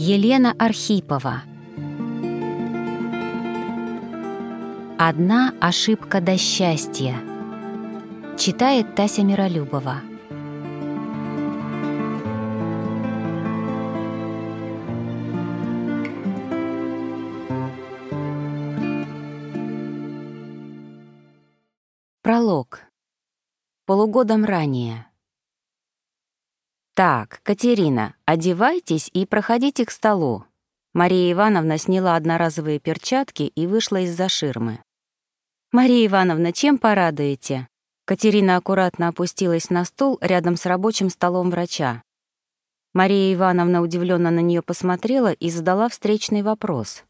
Елена Архипова «Одна ошибка до счастья» Читает Тася Миролюбова Пролог. Полугодом ранее. «Так, Катерина, одевайтесь и проходите к столу». Мария Ивановна сняла одноразовые перчатки и вышла из-за ширмы. «Мария Ивановна, чем порадуете?» Катерина аккуратно опустилась на стул рядом с рабочим столом врача. Мария Ивановна удивленно на нее посмотрела и задала встречный вопрос.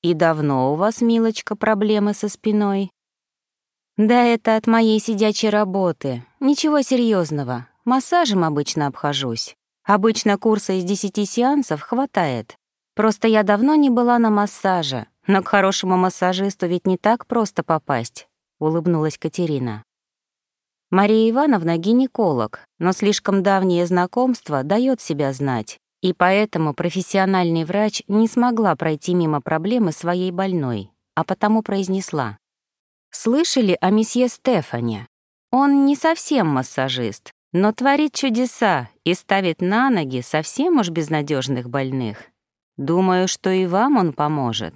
«И давно у вас, милочка, проблемы со спиной?» «Да это от моей сидячей работы. Ничего серьезного. Массажем обычно обхожусь. Обычно курса из десяти сеансов хватает. Просто я давно не была на массаже, но к хорошему массажисту ведь не так просто попасть», — улыбнулась Катерина. Мария Ивановна — гинеколог, но слишком давнее знакомство дает себя знать, и поэтому профессиональный врач не смогла пройти мимо проблемы своей больной, а потому произнесла. «Слышали о месье Стефане? Он не совсем массажист, но творит чудеса и ставит на ноги совсем уж безнадежных больных. Думаю, что и вам он поможет.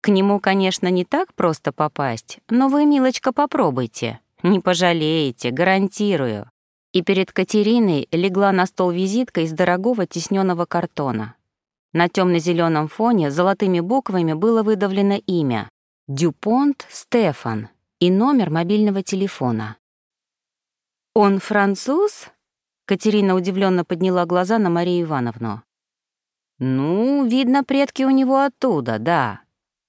К нему, конечно, не так просто попасть, но вы, милочка, попробуйте. Не пожалеете, гарантирую. И перед Катериной легла на стол визитка из дорогого тисненного картона. На темно-зеленом фоне золотыми буквами было выдавлено имя — Дюпонт Стефан и номер мобильного телефона. «Он француз?» Катерина удивленно подняла глаза на Марию Ивановну. «Ну, видно, предки у него оттуда, да.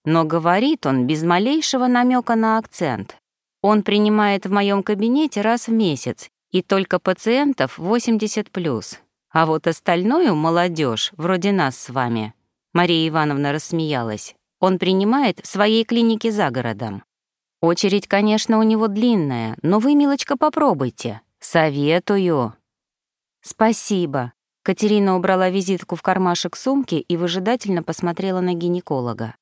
Но говорит он без малейшего намека на акцент. Он принимает в моем кабинете раз в месяц, и только пациентов 80+. А вот остальную молодежь, вроде нас с вами, Мария Ивановна рассмеялась, он принимает в своей клинике за городом. Очередь, конечно, у него длинная, но вы, милочка, попробуйте. Советую. Спасибо. Катерина убрала визитку в кармашек сумки и выжидательно посмотрела на гинеколога.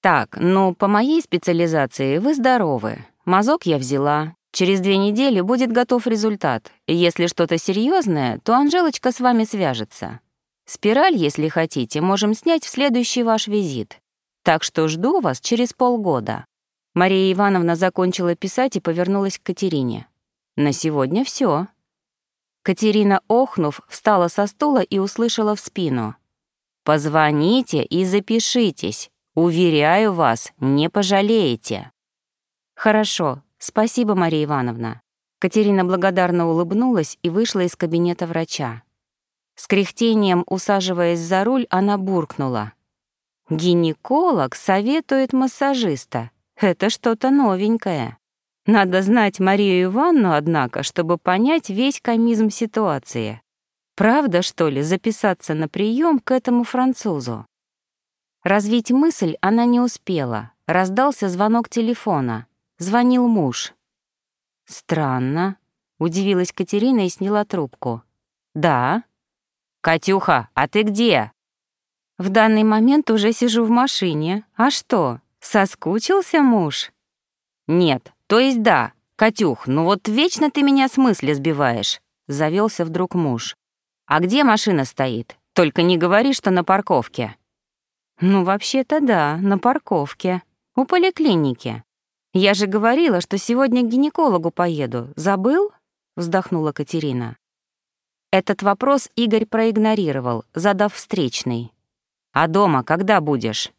Так, ну, по моей специализации вы здоровы. Мазок я взяла. Через две недели будет готов результат. Если что-то серьезное, то Анжелочка с вами свяжется. Спираль, если хотите, можем снять в следующий ваш визит. Так что жду вас через полгода. Мария Ивановна закончила писать и повернулась к Катерине. «На сегодня все. Катерина, охнув, встала со стула и услышала в спину. «Позвоните и запишитесь. Уверяю вас, не пожалеете». «Хорошо, спасибо, Мария Ивановна». Катерина благодарно улыбнулась и вышла из кабинета врача. С кряхтением, усаживаясь за руль, она буркнула. «Гинеколог советует массажиста. Это что-то новенькое. Надо знать Марию Ивановну, однако, чтобы понять весь комизм ситуации. Правда, что ли, записаться на прием к этому французу? Развить мысль она не успела. Раздался звонок телефона. Звонил муж. «Странно», — удивилась Катерина и сняла трубку. «Да». «Катюха, а ты где?» «В данный момент уже сижу в машине. А что?» Соскучился муж? Нет, то есть да. Катюх, ну вот вечно ты меня с мысли сбиваешь. Завелся вдруг муж. А где машина стоит? Только не говори, что на парковке. Ну, вообще-то да, на парковке. У поликлиники. Я же говорила, что сегодня к гинекологу поеду. Забыл? Вздохнула Катерина. Этот вопрос Игорь проигнорировал, задав встречный. «А дома когда будешь?»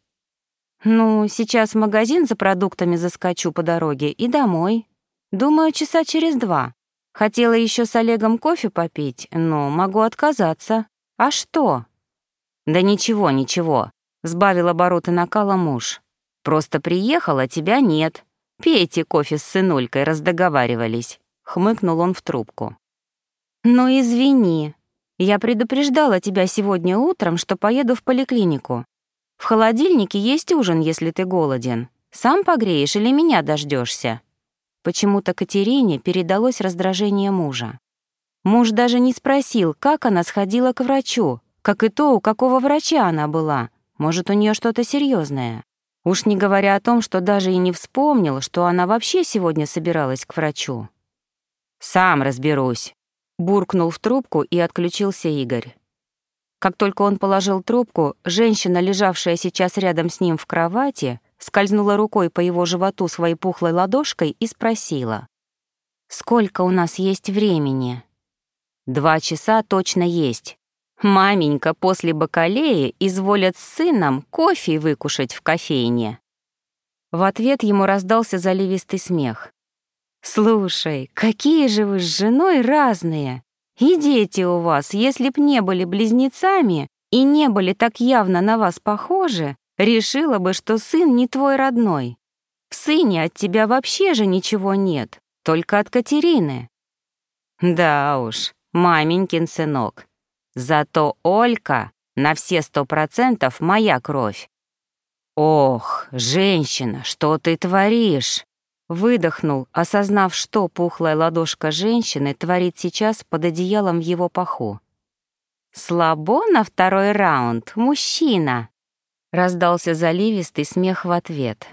«Ну, сейчас в магазин за продуктами заскочу по дороге и домой. Думаю, часа через два. Хотела еще с Олегом кофе попить, но могу отказаться. А что?» «Да ничего, ничего», — сбавил обороты накала муж. «Просто приехала, тебя нет. Пейте кофе с сынулькой, раздоговаривались», — хмыкнул он в трубку. «Ну, извини. Я предупреждала тебя сегодня утром, что поеду в поликлинику. В холодильнике есть ужин, если ты голоден. Сам погреешь или меня дождешься. Почему-то Катерине передалось раздражение мужа. Муж даже не спросил, как она сходила к врачу, как и то, у какого врача она была. Может, у нее что-то серьезное. Уж не говоря о том, что даже и не вспомнил, что она вообще сегодня собиралась к врачу. «Сам разберусь», — буркнул в трубку и отключился Игорь. Как только он положил трубку, женщина, лежавшая сейчас рядом с ним в кровати, скользнула рукой по его животу своей пухлой ладошкой и спросила. «Сколько у нас есть времени?» «Два часа точно есть. Маменька после бакалеи изволят с сыном кофе выкушать в кофейне». В ответ ему раздался заливистый смех. «Слушай, какие же вы с женой разные! И дети у вас, если б не были близнецами и не были так явно на вас похожи, решила бы, что сын не твой родной. В сыне от тебя вообще же ничего нет, только от Катерины». «Да уж, маменькин сынок», Зато Олька на все сто процентов моя кровь. «Ох, женщина, что ты творишь?» Выдохнул, осознав, что пухлая ладошка женщины творит сейчас под одеялом в его паху. «Слабо на второй раунд, мужчина!» Раздался заливистый смех в ответ.